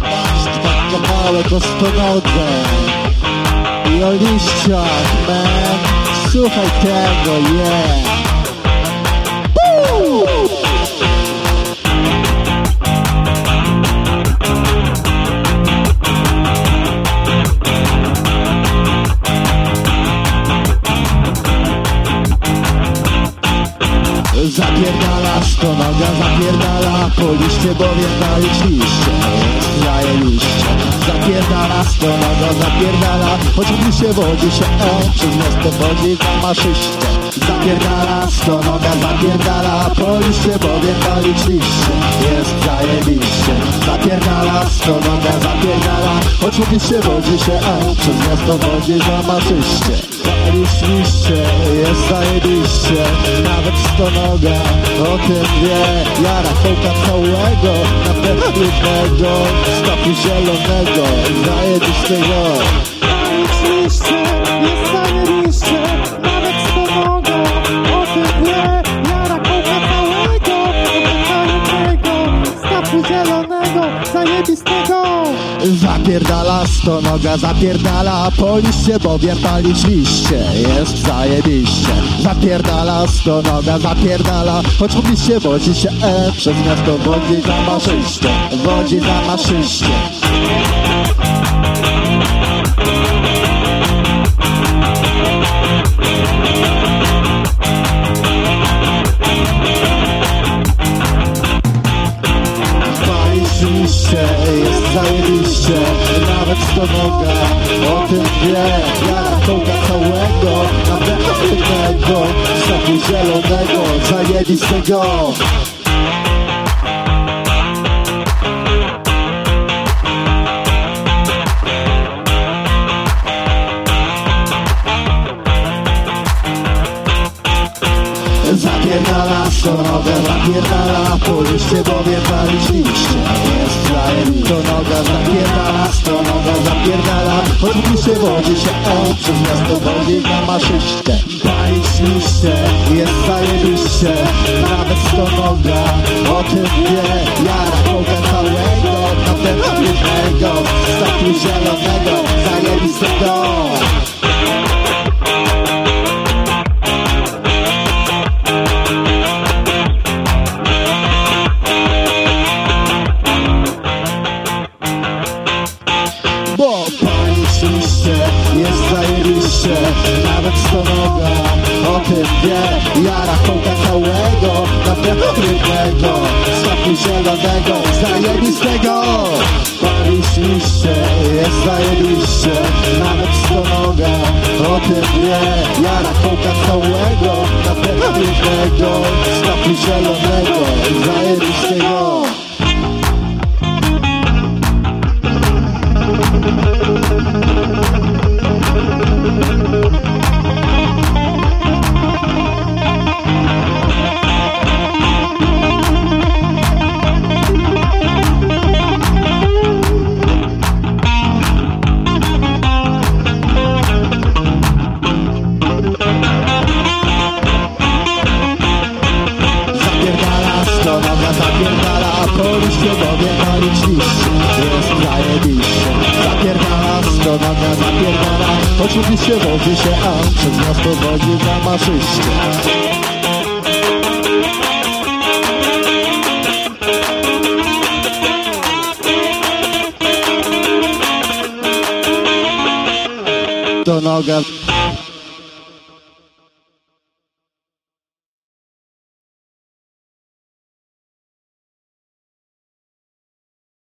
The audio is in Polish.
proszę Państwa, kawałek o stonodze i o liściach, man. Słuchaj tego, yeah. Sto noga, zapierdala po liście, bowiem dalić liście Zajebiście Zapierdala sto noga, zapierdala Oczywiście wodzi się e, przez miasto wodzi kamaszyście Zapierdala sto noga, zapierdala. Po liście, bowiem dalić liście Jest zajebiście. Zapierdala sto noga, zapierdala. Oczywiście wodzi się e, przez miasto wodzi kamaszyście Palić liście, jest zajebiście. Nawet stonoga o tym wie. Jara kołka całego Na pewno Stopu zielonego Zajebistego Zapierdala stonoga, zapierdala po liście Bowiem palić liście. Jest zajebiście. Zapierdala stonoga, zapierdala Choć w liście wodzi się e Przez miasto wodzi za maszyście Wodzi za maszyście Nawet stonoga o tym wie. Jara kołka całego Nawet jednego Stawu zielonego Zajebistego. Zapierdala stonoga, zapierdala po liście, bowiem palić liście to noga, zapierdala stonoga, zapierdala. Oczywiście wodzi się o, przez miasto wodzi na maszyście Palić liście, jest zajebiście, nawet stonoga O tym wie, jara całego, zajebiście Nawet stonoga o tym wie Jara kołka całego Na pewno rybnego Stapu zielonego Zajebistego. Palić liście jest zajebiście Nawet stonoga o tym wie Jara kołka całego Na pewno rybnego Stapu zielonego zapierdala po liście, bowiem palić liście Jest zajebiście. Zapierdala stonoga, zapierdala. Oczywiście wodzi się, a przez miasto wodzi za maszyście. Stonoga